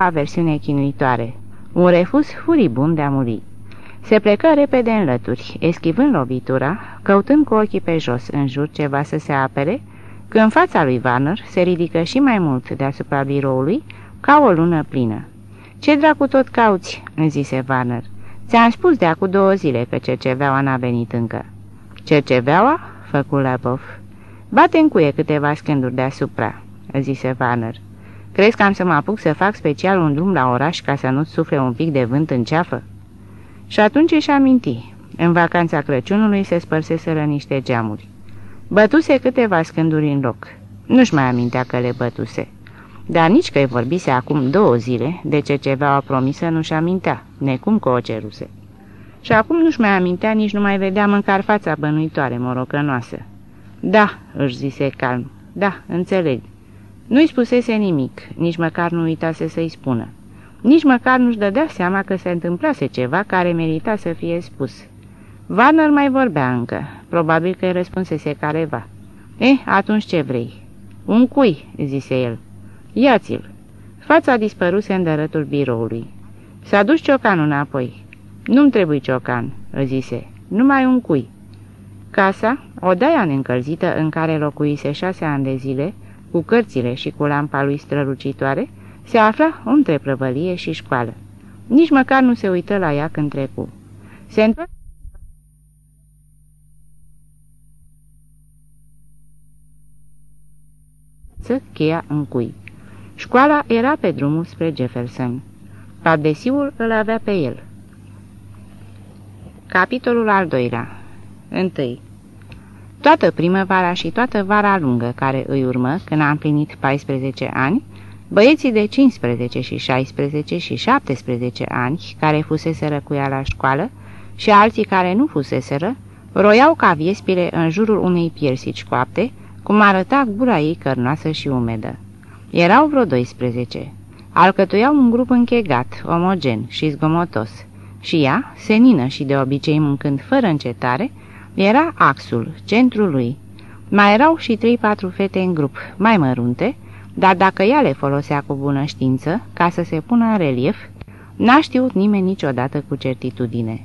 aversiune chinuitoare, un refuz furibund de a muri. Se plecă repede în lături, eschivând lovitura, căutând cu ochii pe jos în jur ceva să se apere, când în fața lui Warner se ridică și mai mult deasupra biroului, ca o lună plină. Ce dracu tot cauți?" îmi zise Warner. Ți-am spus de acum două zile că cerceveaua n-a venit încă." Cerceveaua?" făcu Labov. Bate în cuie câteva scânduri deasupra," zise Warner. Crezi că am să mă apuc să fac special un drum la oraș ca să nu-ți sufle un pic de vânt în ceafă?" Și atunci își aminti. În vacanța Crăciunului se spărseseră niște geamuri. Bătuse câteva scânduri în loc. Nu-și mai amintea că le bătuse. Dar nici că-i vorbise acum două zile, de ce ceva o promisă nu-și amintea, necum că o ceruse. Și acum nu-și mai amintea, nici nu mai vedea măcar fața bănuitoare, morocănoasă. Da, își zise calm, da, înțeleg. Nu-i spusese nimic, nici măcar nu uitase să-i spună. Nici măcar nu-și dădea seama că se întâmplase ceva care merita să fie spus. Warner mai vorbea încă, probabil că îi răspunsese careva. Eh, atunci ce vrei?" Un cui," zise el. Ia-ți-l." Fața dispăruse în dărătul biroului. S-a dus ciocanul înapoi. Nu-mi trebuie ciocan," zise. Numai un cui." Casa, odaia neîncălzită în care locuise șase ani de zile, cu cărțile și cu lampa lui strălucitoare, se afla între prăvălie și școală. Nici măcar nu se uită la ea când trecu. Se întoarce cheia în cui. Școala era pe drumul spre Jefferson. Pardesiul îl avea pe el. Capitolul al doilea 1. Toată primăvara și toată vara lungă care îi urmă, când a împlinit 14 ani, băieții de 15 și 16 și 17 ani, care fuseseră cu ea la școală, și alții care nu fuseseră, roiau ca viespile în jurul unei piersici coapte, cum arăta gura ei cărnoasă și umedă. Erau vreo 12. Alcătuiau un grup închegat, omogen și zgomotos. Și ea, senină și de obicei mâncând fără încetare, era axul, centrul lui. Mai erau și trei-patru fete în grup, mai mărunte, dar dacă ea le folosea cu bună știință, ca să se pună în relief, n-a știut nimeni niciodată cu certitudine.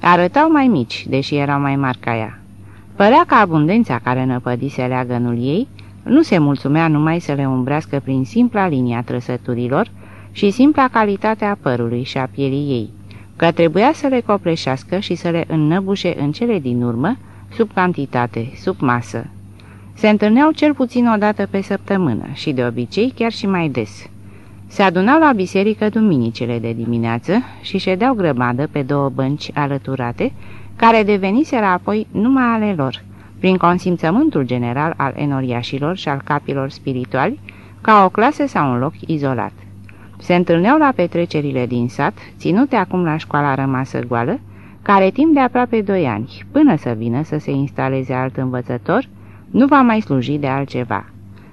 Arătau mai mici, deși erau mai mari ca ea. Părea că abundența care năpădise leagănul ei nu se mulțumea numai să le umbrească prin simpla linia trăsăturilor și simpla calitate a părului și a pielii ei, că trebuia să le copleșească și să le înnăbușe în cele din urmă, sub cantitate, sub masă. Se întâlneau cel puțin o dată pe săptămână și de obicei chiar și mai des. Se adunau la biserică duminicele de dimineață și ședeau grămadă pe două bănci alăturate, care deveniseră apoi numai ale lor, prin consimțământul general al enoriașilor și al capilor spirituali, ca o clasă sau un loc izolat. Se întâlneau la petrecerile din sat, ținute acum la școala rămasă goală, care timp de aproape doi ani, până să vină să se instaleze alt învățător, nu va mai sluji de altceva.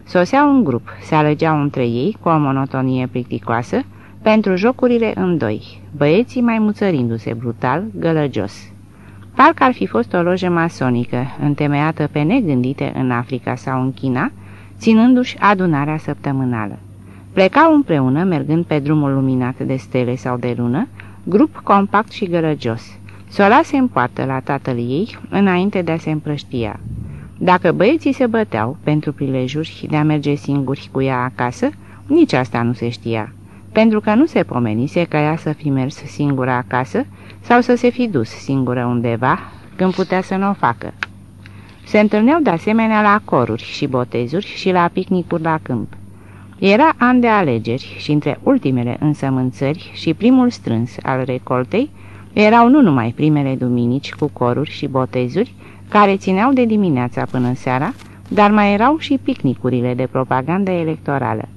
Soseau un grup, se alegeau între ei, cu o monotonie plicticoasă, pentru jocurile în doi, băieții mai muțărindu-se brutal, gălăgios. Parcă ar fi fost o lojă masonică, întemeiată pe negândite în Africa sau în China, ținându-și adunarea săptămânală. Plecau împreună, mergând pe drumul luminat de stele sau de lună, grup compact și gălăgios. S-o lase în poartă la tatăl ei, înainte de a se împrăștia. Dacă băieții se băteau pentru prilejuri de a merge singuri cu ea acasă, nici asta nu se știa, pentru că nu se pomenise ca ea să fi mers singură acasă sau să se fi dus singură undeva când putea să nu o facă. Se întâlneau de asemenea la coruri și botezuri și la picnicuri la câmp. Era an de alegeri și între ultimele însămânțări și primul strâns al recoltei erau nu numai primele duminici cu coruri și botezuri, care țineau de dimineața până seara, dar mai erau și picnicurile de propagandă electorală.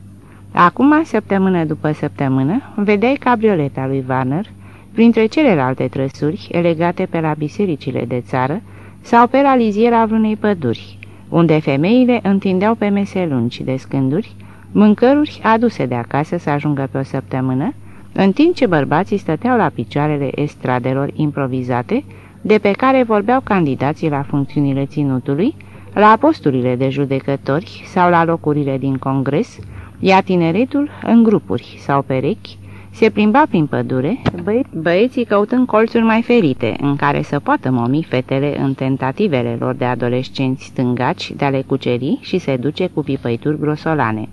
Acum, săptămână după săptămână, vedeai cabrioleta lui Warner, printre celelalte trăsuri elegate pe la bisericile de țară sau pe la liziera vreunei păduri, unde femeile întindeau pe mese lungi de scânduri, mâncăruri aduse de acasă să ajungă pe o săptămână, în timp ce bărbații stăteau la picioarele estradelor improvizate, de pe care vorbeau candidații la funcțiunile ținutului, la posturile de judecători sau la locurile din congres, Ia tineretul în grupuri sau perechi, se plimba prin pădure, băie băieții căutând colțuri mai ferite, în care să poată momi fetele în tentativele lor de adolescenți stângaci de a le cuceri și se duce cu pipăituri grosolane.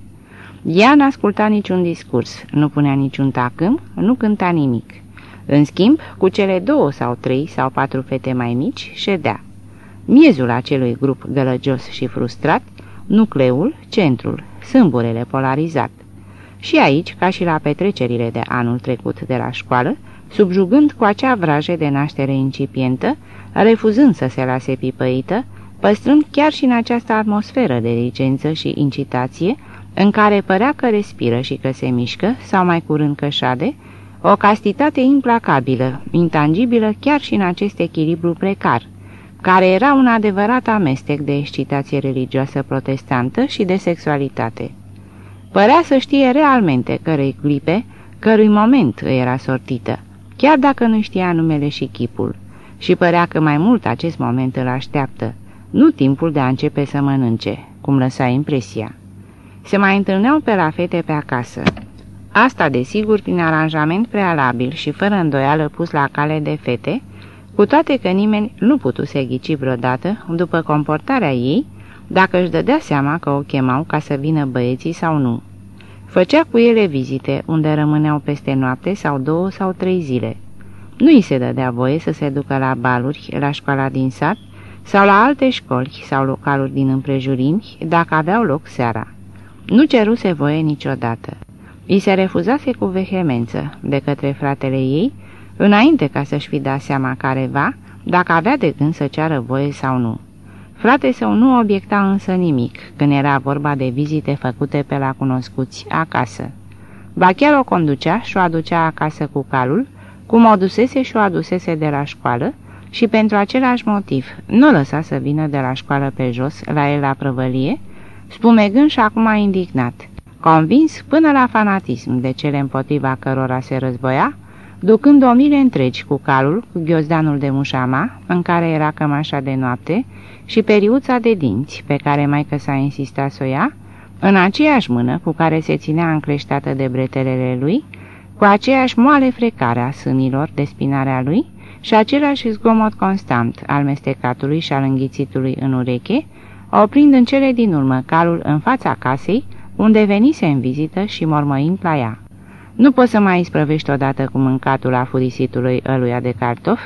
Ea n-asculta niciun discurs, nu punea niciun tacâm, nu cânta nimic. În schimb, cu cele două sau trei sau patru fete mai mici, ședea. Miezul acelui grup gălăgios și frustrat, nucleul, centrul, sâmburele polarizat. Și aici, ca și la petrecerile de anul trecut de la școală, subjugând cu acea vrajă de naștere incipientă, refuzând să se lase pipăită, păstrând chiar și în această atmosferă de licență și incitație, în care părea că respiră și că se mișcă, sau mai curând că șade, o castitate implacabilă, intangibilă chiar și în acest echilibru precar, care era un adevărat amestec de excitație religioasă protestantă și de sexualitate. Părea să știe realmente cărei clipe, cărui moment îi era sortită, chiar dacă nu știa numele și chipul, și părea că mai mult acest moment îl așteaptă, nu timpul de a începe să mănânce, cum lăsa impresia. Se mai întâlneau pe la fete pe acasă. Asta, desigur, prin aranjament prealabil și fără îndoială pus la cale de fete, cu toate că nimeni nu putuse ghici vreodată, după comportarea ei, dacă își dădea seama că o chemau ca să vină băieții sau nu. Făcea cu ele vizite, unde rămâneau peste noapte sau două sau trei zile. Nu îi se dădea voie să se ducă la baluri, la școala din sat, sau la alte școli sau localuri din împrejurimi, dacă aveau loc seara. Nu ceruse voie niciodată. I se refuzase cu vehemență de către fratele ei, înainte ca să-și fi dat seama careva, dacă avea de gând să ceară voie sau nu. Frate său nu obiecta însă nimic când era vorba de vizite făcute pe la cunoscuți acasă. Ba chiar o conducea și o aducea acasă cu calul, cum o dusese și o adusese de la școală, și pentru același motiv nu lăsa să vină de la școală pe jos la el la prăvălie, spumegând și acum indignat, convins până la fanatism de cele împotriva cărora se războia, ducând o mile întregi cu calul, cu ghiozdanul de mușama, în care era cămașa de noapte, și periuța de dinți, pe care maică s-a insistat să o ia, în aceeași mână cu care se ținea încleștată de bretelele lui, cu aceeași moale frecare a sânilor de spinarea lui și același zgomot constant al mestecatului și al înghițitului în ureche, oprind în cele din urmă calul în fața casei, unde venise în vizită și mormăind la ea. Nu poți să mai isprăvești odată cu mâncatul a furisitului ăluia de cartof,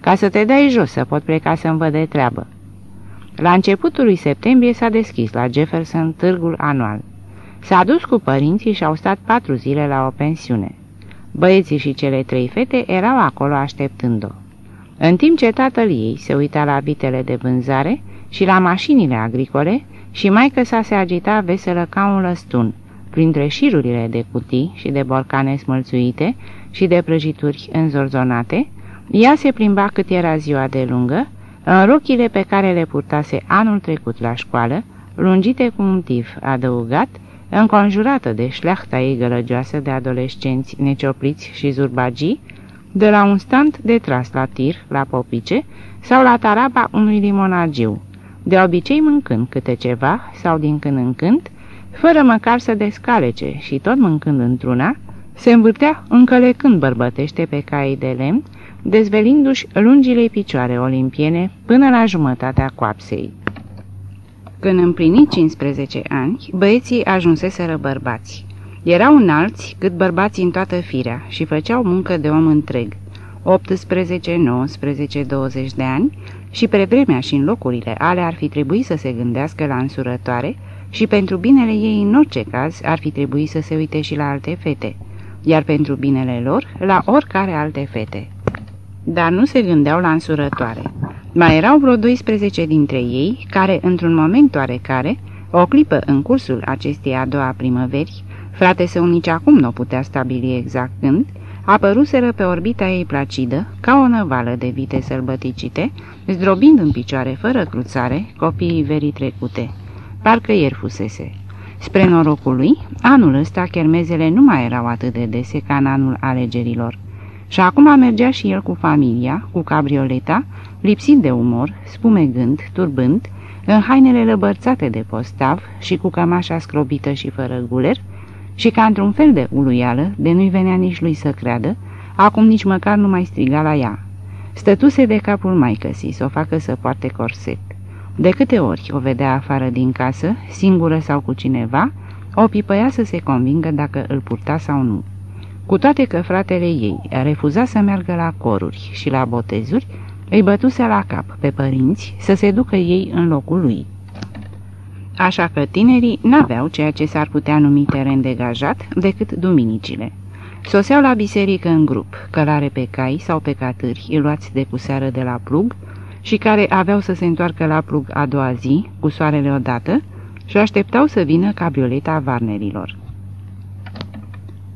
ca să te dai jos să pot pleca să-mi văd de treabă. La începutul lui septembrie s-a deschis la Jefferson târgul anual. S-a dus cu părinții și au stat patru zile la o pensiune. Băieții și cele trei fete erau acolo așteptând-o. În timp ce tatăl ei se uita la vitele de vânzare și la mașinile agricole și maică sa se agita veselă ca un lăstun, printre șirurile de cutii și de borcane smălțuite și de prăjituri înzorzonate, ea se plimba cât era ziua de lungă, în rochile pe care le purtase anul trecut la școală, lungite cu un tif adăugat, înconjurată de șleachta ei gălăgioasă de adolescenți neciopliți și zurbagii, de la un stand de tras la tir, la popice, sau la taraba unui limonagiu, de obicei mâncând câte ceva sau din când în când, fără măcar să descalece și tot mâncând într-una, se învârtea încălecând bărbătește pe cai de lemn, dezvelindu-și lungile picioare olimpiene până la jumătatea coapsei. Când împlini 15 ani, băieții ajunseseră bărbați. Erau înalți cât bărbații în toată firea și făceau muncă de om întreg. 18, 19, 20 de ani și pre vremea și în locurile ale ar fi trebuit să se gândească la însurătoare și pentru binele ei în orice caz ar fi trebuit să se uite și la alte fete, iar pentru binele lor la oricare alte fete dar nu se gândeau la însurătoare. Mai erau vreo 12 dintre ei care, într-un moment oarecare, o clipă în cursul acestei a doua primăveri, frate său nici acum nu putea stabili exact când, apăruseră pe orbita ei placidă, ca o năvală de vite sălbăticite, zdrobind în picioare fără cruțare copiii verii trecute. Parcă ieri fusese. Spre norocul lui, anul ăsta chermezele nu mai erau atât de dese ca în anul alegerilor. Și acum mergea și el cu familia, cu cabrioleta, lipsit de umor, spumegând, turbând, în hainele lăbărțate de postav și cu cămașa scrobită și fără guler, și ca într-un fel de uluială, de nu-i venea nici lui să creadă, acum nici măcar nu mai striga la ea. Stătuse de capul maicăsii să o facă să poarte corset. De câte ori o vedea afară din casă, singură sau cu cineva, o pipăia să se convingă dacă îl purta sau nu. Cu toate că fratele ei a refuzat să meargă la coruri și la botezuri, îi bătuse la cap pe părinți să se ducă ei în locul lui. Așa că tinerii n-aveau ceea ce s-ar putea numi teren degajat decât duminicile. Soseau la biserică în grup, călare pe cai sau pe catâri, luați de puseară de la plug, și care aveau să se întoarcă la plug a doua zi, cu soarele odată, și așteptau să vină cabrioleta varnerilor.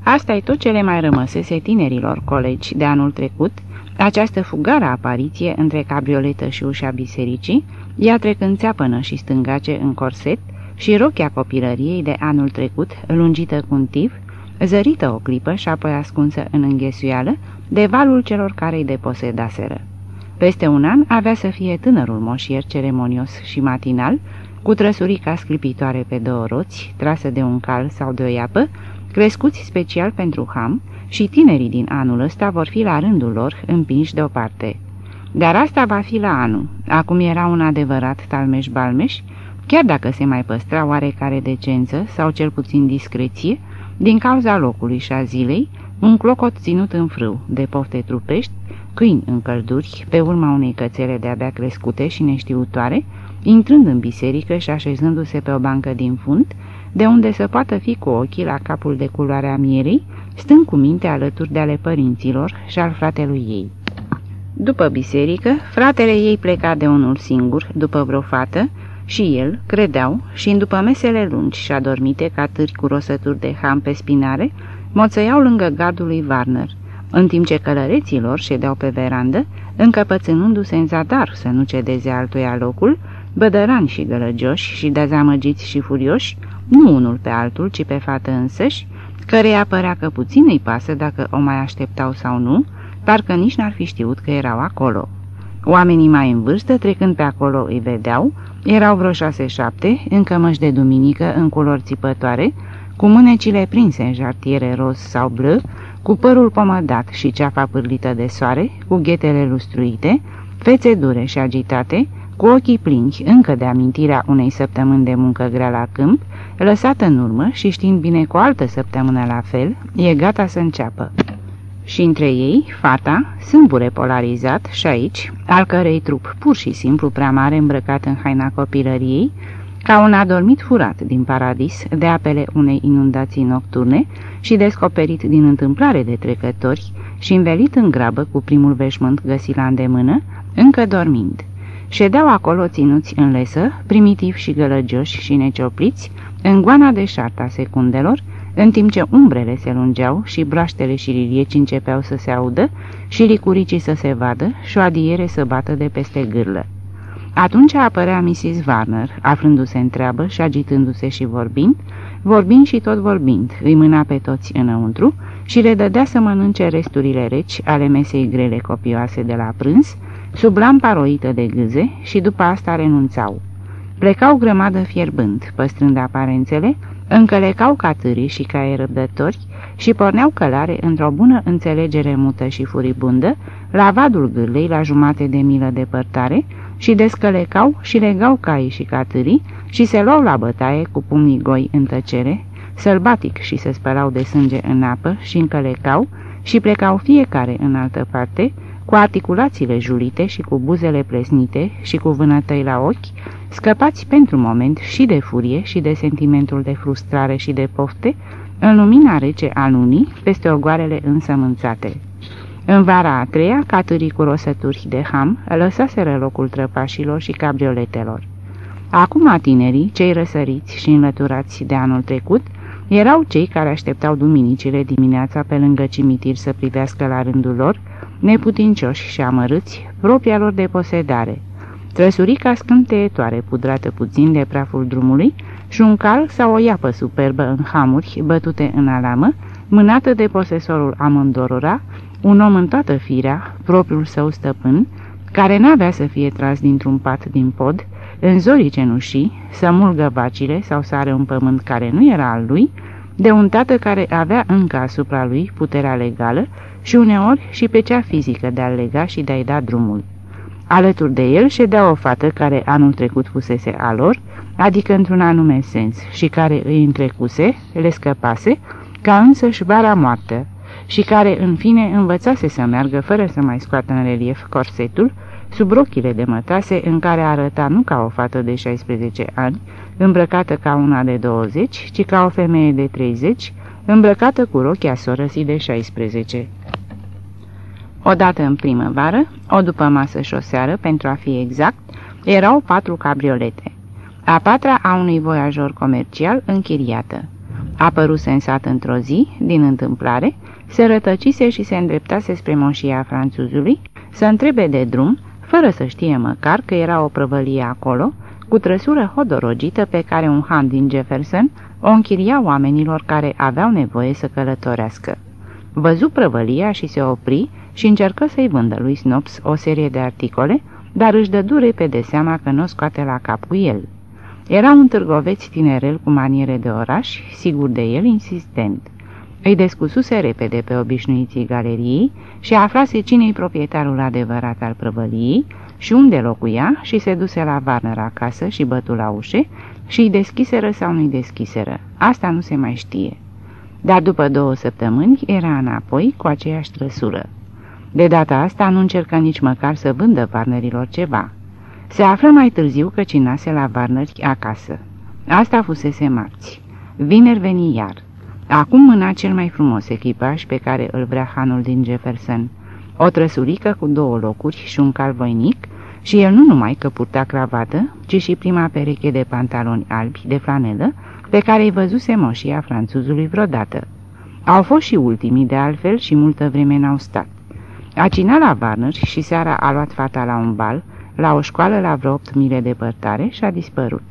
Asta e tot ce le mai rămăsese tinerilor colegi de anul trecut, această fugară apariție între cabrioletă și ușa bisericii, ea trecând țeapănă și stângace în corset și rochia copilăriei de anul trecut, lungită cu un tiv, zărită o clipă și apoi ascunsă în înghesuială de valul celor care îi deposedaseră. Peste un an avea să fie tânărul moșier ceremonios și matinal, cu trăsurica sclipitoare pe două roți, trasă de un cal sau de o iapă, crescuți special pentru ham, și tinerii din anul ăsta vor fi la rândul lor împinși deoparte. Dar asta va fi la anul. Acum era un adevărat talmeș-balmeș, chiar dacă se mai păstra oarecare decență sau cel puțin discreție, din cauza locului și a zilei, un clocot ținut în frâu de pofte trupești, câini în călduri, pe urma unei cățele de-abia crescute și neștiutoare, intrând în biserică și așezându-se pe o bancă din fund, de unde să poată fi cu ochii la capul de culoare a mierei, stând cu minte alături de ale părinților și al fratelui ei. După biserică, fratele ei pleca de unul singur, după vreo fată, și el, credeau, și în după mesele lungi și adormite ca târi cu rosături de ham pe spinare, moțăiau lângă gardul lui Warner, în timp ce călăreților ședeau pe verandă, încăpățânându-se în zadar să nu cedeze altuia locul, bădărani și gălăgioși și dezamăgiți și furioși, nu unul pe altul, ci pe fată însăși, căreia părea că puțin îi pasă dacă o mai așteptau sau nu, parcă nici n-ar fi știut că erau acolo. Oamenii mai în vârstă, trecând pe acolo, îi vedeau, erau vreo șase-șapte, încă măși de duminică, în culori țipătoare, cu mânecile prinse în jartiere roz sau bleu, cu părul pomădat și ceafa pârlită de soare, cu ghetele lustruite, fețe dure și agitate, cu ochii plinți încă de amintirea unei săptămâni de muncă grea la câmp, lăsată în urmă și știind bine cu o altă săptămână la fel, e gata să înceapă. Și între ei, fata, sâmbure polarizat și aici, al cărei trup pur și simplu prea mare îmbrăcat în haina copilăriei, ca un adormit furat din paradis de apele unei inundații nocturne și descoperit din întâmplare de trecători și învelit în grabă cu primul veșmânt găsit la îndemână, încă dormind. Ședeau acolo ținuți în lesă, primitiv și gălăgioși și neciopliți, în goana de șarta secundelor, în timp ce umbrele se lungeau și braștele și lilieci începeau să se audă și licuricii să se vadă și o adiere să bată de peste gârlă. Atunci apărea Mrs. Warner, aflându-se în treabă și agitându-se și vorbind, vorbind și tot vorbind, îi mâna pe toți înăuntru și le dădea să mănânce resturile reci ale mesei grele copioase de la prânz, sub lampa roită de gâze și după asta renunțau. Plecau grămadă fierbând, păstrând aparențele, încălecau ca târii și ca răbdători și porneau călare într-o bună înțelegere mută și furibundă, la vadul gârlei la jumate de milă depărtare și descălecau și legau caii și catârii și se luau la bătaie cu pumnii goi în tăcere, sălbatic și se spălau de sânge în apă și încălecau și plecau fiecare în altă parte, cu articulațiile julite și cu buzele plesnite și cu vânătăi la ochi, scăpați pentru moment și de furie și de sentimentul de frustrare și de pofte, în lumina rece a lunii, peste ogoarele însămânțate. În vara a treia, catârii cu rosături de ham lăsaseră locul trăpașilor și cabrioletelor. Acum tinerii, cei răsăriți și înlăturați de anul trecut, erau cei care așteptau duminicile dimineața pe lângă cimitir să privească la rândul lor, neputincioși și amărâți, propria lor de posedare. Trăsurica scânteietoare pudrată puțin de praful drumului și un cal sau o iapă superbă în hamuri bătute în alamă, mânată de posesorul amândorora, un om în toată firea, propriul său stăpân, care n-avea să fie tras dintr-un pat din pod, în zorii cenușii, să mulgă vacile sau să are un pământ care nu era al lui, de un tată care avea încă asupra lui puterea legală și uneori și pe cea fizică de a lega și de a-i da drumul. Alături de el ședea o fată care anul trecut fusese a lor, adică într-un anume sens, și care îi întrecuse, le scăpase, ca însăși vara moartă, și care, în fine, învățase să meargă fără să mai scoată în relief corsetul, sub rochile de mătase în care arăta nu ca o fată de 16 ani, îmbrăcată ca una de 20, ci ca o femeie de 30, îmbrăcată cu rochia sorăsii de 16. Odată în primăvară, o după masă și o seară, pentru a fi exact, erau patru cabriolete. A patra a unui voiajor comercial închiriată. A părut sensat într-o zi, din întâmplare, se rătăcise și se îndreptase spre moșia franțuzului, să întrebe de drum, fără să știe măcar că era o prăvălie acolo, cu trăsură hodorogită pe care un han din Jefferson o închiria oamenilor care aveau nevoie să călătorească. Văzu prăvălia și se opri și încercă să-i vândă lui Snops o serie de articole, dar își dă dure pe de seama că nu o scoate la cap cu el. Era un târgoveț tinerel cu maniere de oraș, sigur de el, insistent. Îi descususe repede pe obișnuiții galeriei și aflase cine-i proprietarul adevărat al prăvăliei și unde locuia și se duse la Warner acasă și bătu la ușe și îi deschiseră sau nu-i deschiseră. Asta nu se mai știe. Dar după două săptămâni era înapoi cu aceeași trăsură. De data asta nu încercă nici măcar să vândă varnerilor ceva. Se află mai târziu că cinase la varnări acasă. Asta fusese marți. Vineri veni iar. Acum mâna cel mai frumos echipaj pe care îl vrea hanul din Jefferson. O trăsurică cu două locuri și un cal voinic și el nu numai că purta cravată, ci și prima pereche de pantaloni albi de flanelă pe care îi văzuse moșia franțuzului vreodată. Au fost și ultimii de altfel și multă vreme n-au stat. A cinat la Warner și seara a luat fata la un bal, la o școală la vreo opt mile departare și a dispărut.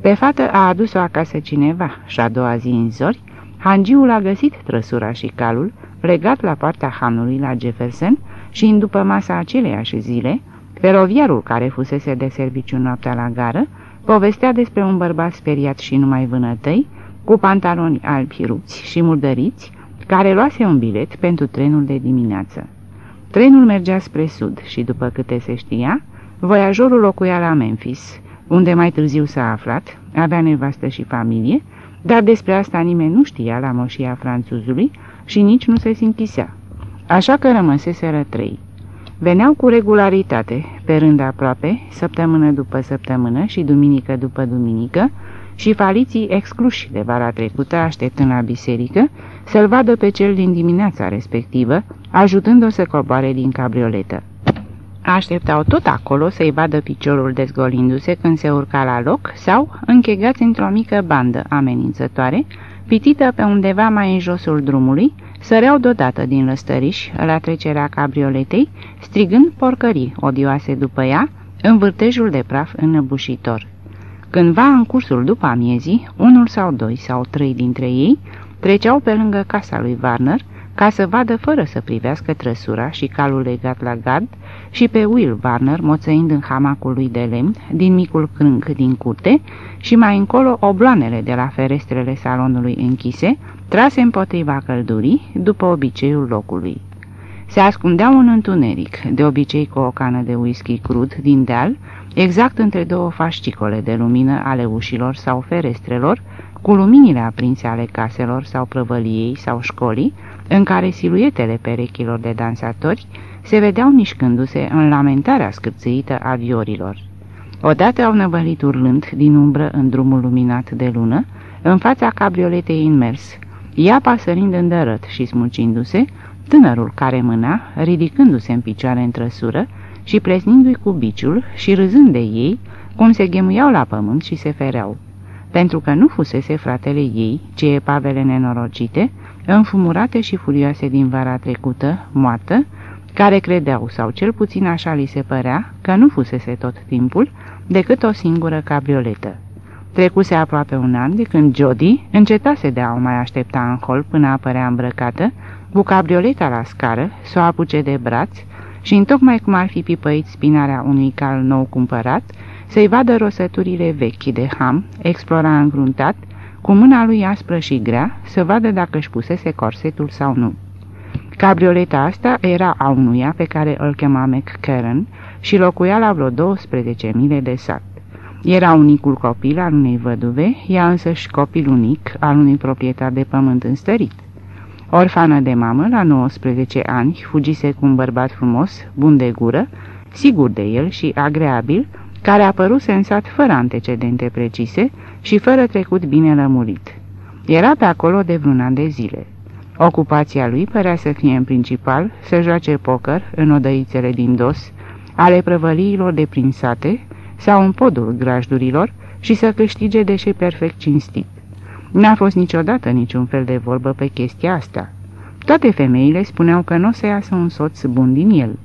Pe fată a adus-o acasă cineva și a doua zi în zori, Hangiul a găsit trăsura și calul, legat la partea hanului la Jefferson și în după masa aceleiași zile, feroviarul care fusese de serviciu noaptea la gară, povestea despre un bărbat speriat și numai vânătăi, cu pantaloni albi rupți și murdăriți, care luase un bilet pentru trenul de dimineață. Trenul mergea spre sud și, după câte se știa, voiajorul locuia la Memphis, unde mai târziu s-a aflat, avea nevastă și familie, dar despre asta nimeni nu știa la moșia franțuzului și nici nu se sinchisea. Așa că rămăseseră trei. Veneau cu regularitate, pe rând aproape, săptămână după săptămână și duminică după duminică, și faliții excluși de vara trecută, așteptând la biserică, să-l vadă pe cel din dimineața respectivă, ajutându-o să coboare din cabrioletă. Așteptau tot acolo să-i vadă piciorul dezgolindu-se când se urca la loc sau închegați într-o mică bandă amenințătoare, pitită pe undeva mai în josul drumului, săreau deodată din lăstăriș la trecerea cabrioletei, strigând porcării odioase după ea, în vârtejul de praf înăbușitor. Cândva în cursul după amiezii, unul sau doi sau trei dintre ei treceau pe lângă casa lui Warner ca să vadă fără să privească trăsura și calul legat la gard și pe Will Warner moțăind în hamacul lui de lemn din micul crânc din curte și mai încolo obloanele de la ferestrele salonului închise, trase împotriva căldurii, după obiceiul locului. Se ascundeau în întuneric, de obicei cu o cană de whisky crud din deal, exact între două fascicole de lumină ale ușilor sau ferestrelor, cu luminile aprinse ale caselor sau prăvăliei sau școlii, în care siluetele perechilor de dansatori se vedeau mișcându-se în lamentarea scârțâită a viorilor. Odată au năvălit urlând din umbră în drumul luminat de lună, în fața cabrioletei inmers, ea pasărind îndărăt și smucindu-se, tânărul care mâna, ridicându-se în picioare în trăsură și plesnindu-i cu biciul și râzând de ei, cum se ghemuiau la pământ și se fereau. Pentru că nu fusese fratele ei, ci epavele nenorocite, înfumurate și furioase din vara trecută, moartă, care credeau, sau cel puțin așa li se părea, că nu fusese tot timpul decât o singură cabrioletă. Trecuse aproape un an de când Jody încetase de a o mai aștepta în hol până apărea îmbrăcată, cu cabrioleta la scară, să o apuce de braț și, întocmai cum ar fi pipăit spinarea unui cal nou cumpărat, să-i vadă rosăturile vechi de ham, explora îngruntat, cu mâna lui aspră și grea, să vadă dacă își pusese corsetul sau nu. Cabrioleta asta era a unuia pe care îl chema McCarran și locuia la vreo 12 mile de sat. Era unicul copil al unei văduve, ea însăși copil unic al unui proprietar de pământ înstărit. Orfană de mamă, la 19 ani, fugise cu un bărbat frumos, bun de gură, sigur de el și agreabil, care a părut sensat fără antecedente precise și fără trecut bine lămurit. Era pe acolo de vreun an de zile. Ocupația lui părea să fie în principal să joace poker în odăițele din dos, ale prăvăliilor de prin sate sau în podul grajdurilor și să câștige deși perfect cinstit. N-a fost niciodată niciun fel de vorbă pe chestia asta. Toate femeile spuneau că nu o să iasă un soț bun din el.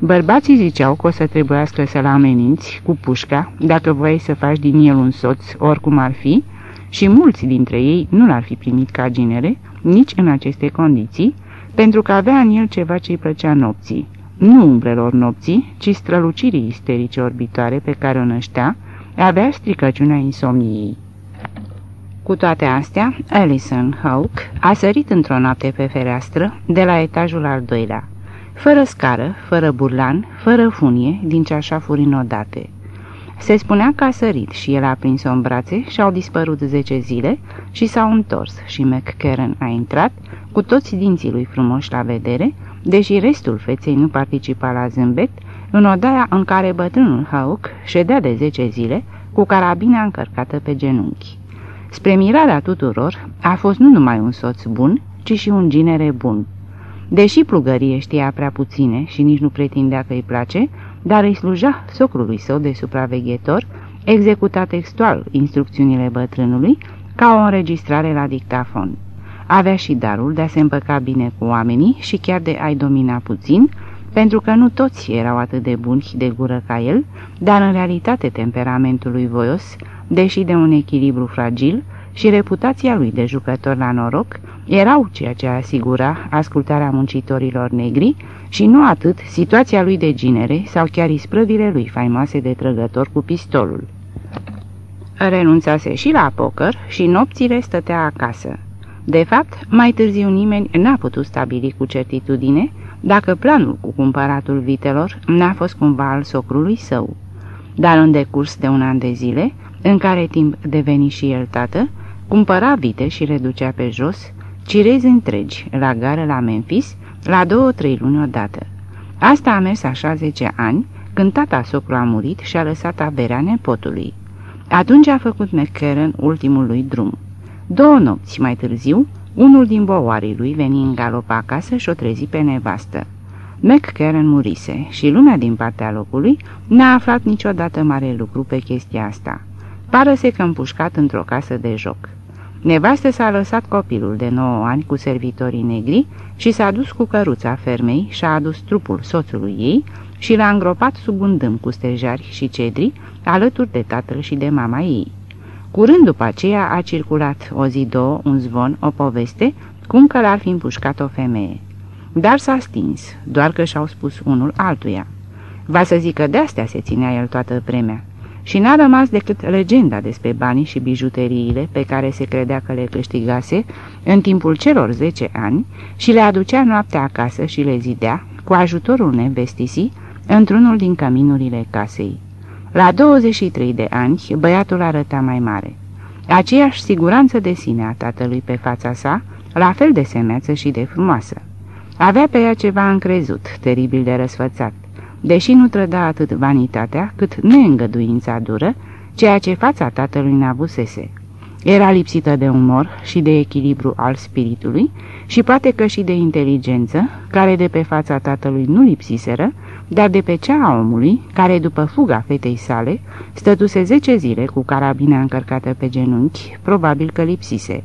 Bărbații ziceau că o să trebuiască să-l ameninți cu pușca dacă voiai să faci din el un soț oricum ar fi și mulți dintre ei nu l-ar fi primit ca ginere, nici în aceste condiții, pentru că avea în el ceva ce îi plăcea nopții. Nu umbrelor nopții, ci strălucirii isterice orbitoare pe care o năștea, avea stricăciunea insomniei. Cu toate astea, Alison Hawke a sărit într-o noapte pe fereastră de la etajul al doilea, fără scară, fără burlan, fără funie, din ceașafuri înodate. Se spunea că a sărit și el a prins-o în brațe și au dispărut zece zile și s-au întors și McCarran a intrat, cu toți dinții lui frumoși la vedere, deși restul feței nu participa la zâmbet, în odaia în care bătrânul Hauck ședea de zece zile, cu carabina încărcată pe genunchi. Spre mirarea tuturor, a fost nu numai un soț bun, ci și un ginere bun. Deși plugărie știa prea puține și nici nu pretindea că îi place, dar îi sluja socrului său de supraveghetor, executa textual instrucțiunile bătrânului ca o înregistrare la dictafon. Avea și darul de a se împăca bine cu oamenii și chiar de a-i domina puțin, pentru că nu toți erau atât de buni de gură ca el, dar în realitate temperamentul lui voios, deși de un echilibru fragil, și reputația lui de jucător la noroc erau ceea ce asigura ascultarea muncitorilor negri și nu atât situația lui de ginere sau chiar isprăvile lui faimoase de trăgător cu pistolul. Renunțase și la poker și nopțile stătea acasă. De fapt, mai târziu nimeni n-a putut stabili cu certitudine dacă planul cu cumpăratul vitelor n-a fost cumva al socrului său. Dar în decurs de un an de zile, în care timp deveni și el tată, cumpăra vite și reducea pe jos, cirezi întregi, la gară la Memphis, la două-trei luni odată. Asta a mers așa zece ani, când tata socru a murit și a lăsat averea nepotului. Atunci a făcut McCarran ultimul lui drum. Două nopți mai târziu, unul din boarii lui veni în galop acasă și o trezi pe nevastă. McCarran murise și lumea din partea locului n-a aflat niciodată mare lucru pe chestia asta. Pară-se că împușcat într-o casă de joc. Nevastă s-a lăsat copilul de 9 ani cu servitorii negri și s-a dus cu căruța fermei și a adus trupul soțului ei și l-a îngropat sub un dâm cu stejari și cedri, alături de tatăl și de mama ei. Curând după aceea a circulat o zi, două, un zvon, o poveste, cum că l-ar fi împușcat o femeie. Dar s-a stins, doar că și-au spus unul altuia. Va să zică de-astea se ținea el toată vremea și n-a rămas decât legenda despre banii și bijuteriile pe care se credea că le câștigase în timpul celor zece ani și le aducea noaptea acasă și le zidea, cu ajutorul nevestisii, într-unul din căminurile casei. La 23 de ani, băiatul arăta mai mare. Aceeași siguranță de sine a tatălui pe fața sa, la fel de semeață și de frumoasă. Avea pe ea ceva încrezut, teribil de răsfățat deși nu trăda atât vanitatea cât neîngăduința dură, ceea ce fața tatălui n-avusese. Era lipsită de umor și de echilibru al spiritului și poate că și de inteligență, care de pe fața tatălui nu lipsiseră, dar de pe cea a omului, care după fuga fetei sale, stătuse zece zile cu carabina încărcată pe genunchi, probabil că lipsise.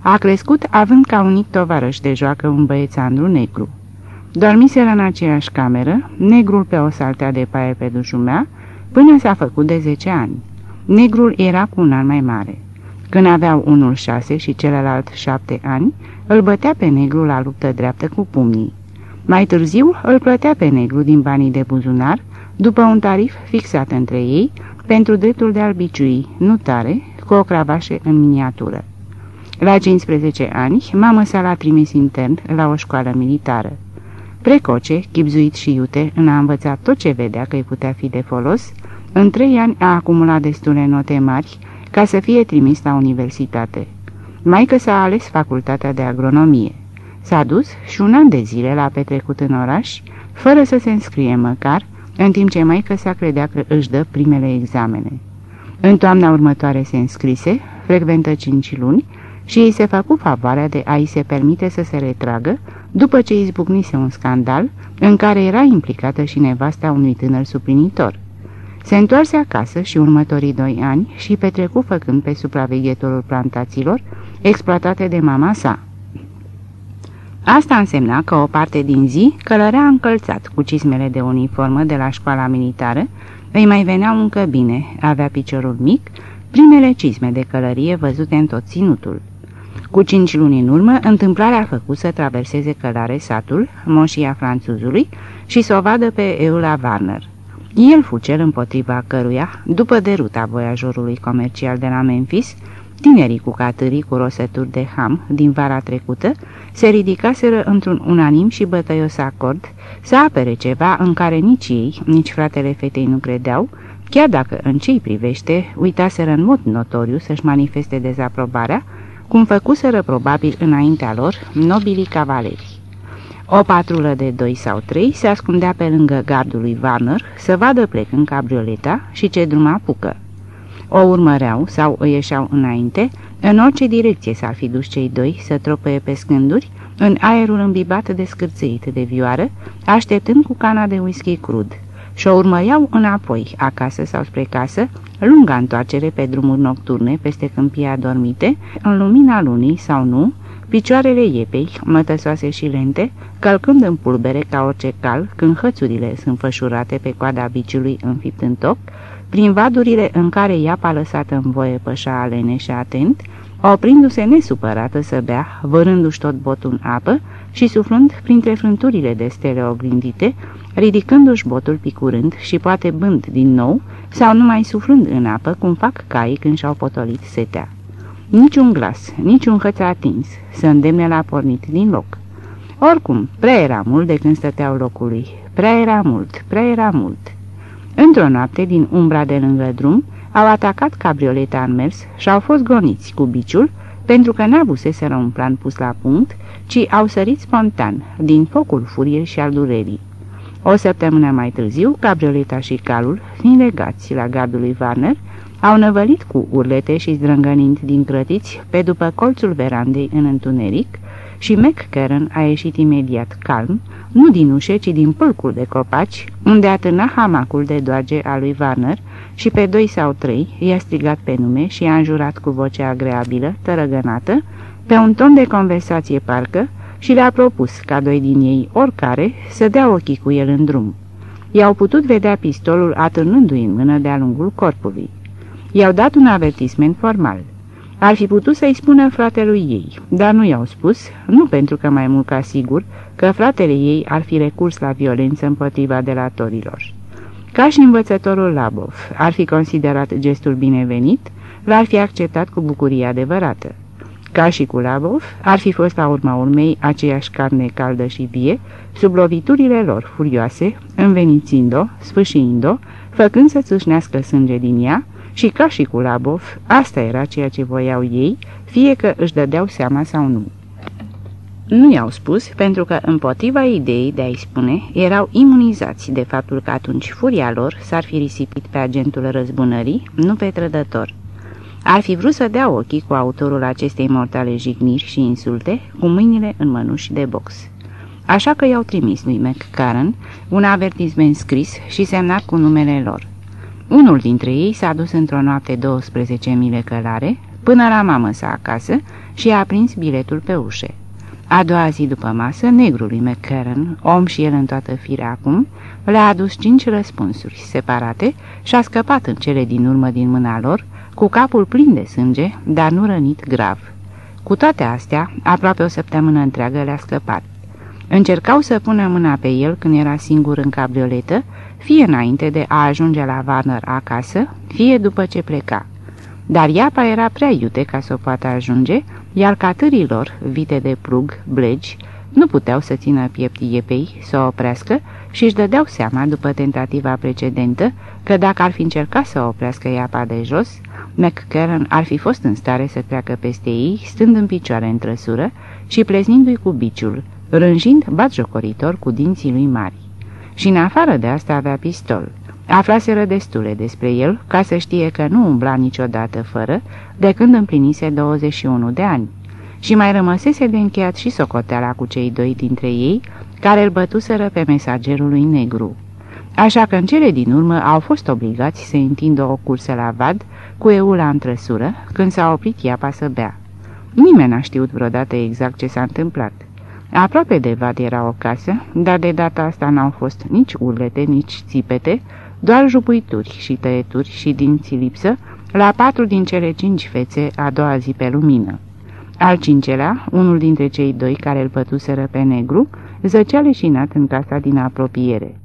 A crescut având ca unic tovarăș de joacă un băiețandru negru. Dormiseră în aceeași cameră, negrul pe o saltea de paie pe dușumea, până s-a făcut de 10 ani. Negrul era cu un an mai mare. Când aveau unul șase și celălalt șapte ani, îl bătea pe negru la luptă dreaptă cu pumnii. Mai târziu îl plătea pe negru din banii de buzunar, după un tarif fixat între ei, pentru dreptul de albiciui, nu tare, cu o cravașă în miniatură. La 15 ani, mama sa l-a trimis intern la o școală militară. Precoce, chipzuit și iute, în a învățat tot ce vedea că îi putea fi de folos, în trei ani a acumulat destule note mari ca să fie trimis la universitate. Maică s-a ales facultatea de agronomie. S-a dus și un an de zile l-a petrecut în oraș, fără să se înscrie măcar, în timp ce maică s-a credea că își dă primele examene. În toamna următoare se înscrise, frecventă cinci luni, și îi se făcu favoarea de a-i se permite să se retragă după ce izbucnise un scandal în care era implicată și nevasta unui tânăr suplinitor. Se întoarse acasă și următorii doi ani și petrecu făcând pe supraveghetorul plantațiilor exploatate de mama sa. Asta însemna că o parte din zi călărea încălțat cu cismele de uniformă de la școala militară, îi mai veneau încă bine, avea piciorul mic, primele cisme de călărie văzute în tot ținutul. Cu cinci luni în urmă, întâmplarea a făcut să traverseze călare satul, moșia franțuzului, și să o vadă pe Eula Warner. El fu cel împotriva căruia, după deruta voiajorului comercial de la Memphis, tinerii cu catârii cu rosături de ham din vara trecută se ridicaseră într-un unanim și bătăios acord să apere ceva în care nici ei, nici fratele fetei nu credeau, chiar dacă în ce privește uitaseră în mod notoriu să-și manifeste dezaprobarea, cum făcuseră probabil înaintea lor nobilii cavaleri. O patrulă de doi sau trei se ascundea pe lângă gardul lui Warner să vadă plecând cabrioleta și ce drum apucă. O urmăreau sau îi ieșeau înainte, în orice direcție s-ar fi dus cei doi să tropăie pe scânduri, în aerul îmbibat de scârțâit de vioară, așteptând cu cana de whisky crud și o urmăreau înapoi, acasă sau spre casă, lunga întoarcere pe drumuri nocturne peste câmpii adormite, în lumina lunii sau nu, picioarele iepei, mătăsoase și lente, călcând în pulbere ca orice cal, când hățurile sunt fășurate pe coada biciului înfipt în toc, prin vadurile în care iapa lăsată în voie pășa alene și atent, oprindu-se nesupărată să bea, vărându-și tot botul în apă și suflând printre frânturile de stele oglindite, ridicându-și botul picurând și poate bând din nou sau numai suflând în apă, cum fac caii când și-au potolit setea. Niciun glas, niciun hăț atins, să îndemne la pornit din loc. Oricum, prea era mult de când stăteau locului, prea era mult, prea era mult. Într-o noapte, din umbra de lângă drum, au atacat cabrioleta în mers și au fost goniți cu biciul, pentru că n-avuseseră un plan pus la punct, ci au sărit spontan, din focul furiei și al durerii. O săptămână mai târziu, cabrioleta și calul, fiind legați la gardul lui Warner, au năvălit cu urlete și zdrângănind din crătiți pe după colțul verandei în întuneric și McCarran a ieșit imediat calm, nu din ușe, ci din pâlcul de copaci, unde atârna hamacul de doage a lui Warner și pe doi sau trei i-a strigat pe nume și i-a înjurat cu voce agreabilă, tărăgănată, pe un ton de conversație parcă, și le-a propus ca doi din ei, oricare, să dea ochii cu el în drum. I-au putut vedea pistolul atârnându-i în mână de-a lungul corpului. I-au dat un avertisment formal. Ar fi putut să-i spună fratelui ei, dar nu i-au spus, nu pentru că mai mult ca sigur, că fratele ei ar fi recurs la violență împotriva delatorilor. Ca și învățătorul Labov ar fi considerat gestul binevenit, l-ar fi acceptat cu bucurie adevărată. Ca și cu Labov, ar fi fost la urma urmei aceeași carne caldă și vie, sub loviturile lor furioase, învenițind-o, sfâșiind-o, făcând să țâșnească sânge din ea, și ca și cu Labov, asta era ceea ce voiau ei, fie că își dădeau seama sau nu. Nu i-au spus, pentru că, împotriva ideii de a-i spune, erau imunizați de faptul că atunci furia lor s-ar fi risipit pe agentul răzbunării, nu pe trădător. Ar fi vrut să dea ochii cu autorul acestei mortale jigniri și insulte, cu mâinile în mănuși de box. Așa că i-au trimis lui McCarran un avertisment scris și semnat cu numele lor. Unul dintre ei s-a dus într-o noapte 12 mile călare până la mamă sa acasă și a prins biletul pe ușe. A doua zi după masă, negrului McCarran, om și el în toată firea acum, le-a adus cinci răspunsuri separate și a scăpat în cele din urmă din mâna lor, cu capul plin de sânge, dar nu rănit grav. Cu toate astea, aproape o săptămână întreagă le-a scăpat. Încercau să pună mâna pe el când era singur în cabrioletă, fie înainte de a ajunge la Warner acasă, fie după ce pleca. dar iapa era prea iute ca să o poată ajunge, iar catârilor, vite de plug, blegi, nu puteau să țină piept iepei, să o oprească și își dădeau seama, după tentativa precedentă, că dacă ar fi încercat să oprească iapa de jos, McCarran ar fi fost în stare să treacă peste ei, stând în picioare în trăsură și pleznindu-i cu biciul, rânjind batjocoritor cu dinții lui mari. Și în afară de asta avea pistol. Aflaseră destule despre el ca să știe că nu umbla niciodată fără, de când împlinise 21 de ani. Și mai rămăsese de încheiat și socoteala cu cei doi dintre ei, care îl bătuseră pe mesagerul lui negru. Așa că în cele din urmă au fost obligați să întindă o cursă la vad, cu eula în trăsură, când s-a oprit iapa să bea. Nimeni n-a știut vreodată exact ce s-a întâmplat. Aproape de vad era o casă, dar de data asta n-au fost nici urlete, nici țipete, doar jupuituri și tăieturi și dinți lipsă la patru din cele cinci fețe a doua zi pe lumină. Al cincelea, unul dintre cei doi care îl pătuseră pe negru, zăcea leșinat în casa din apropiere.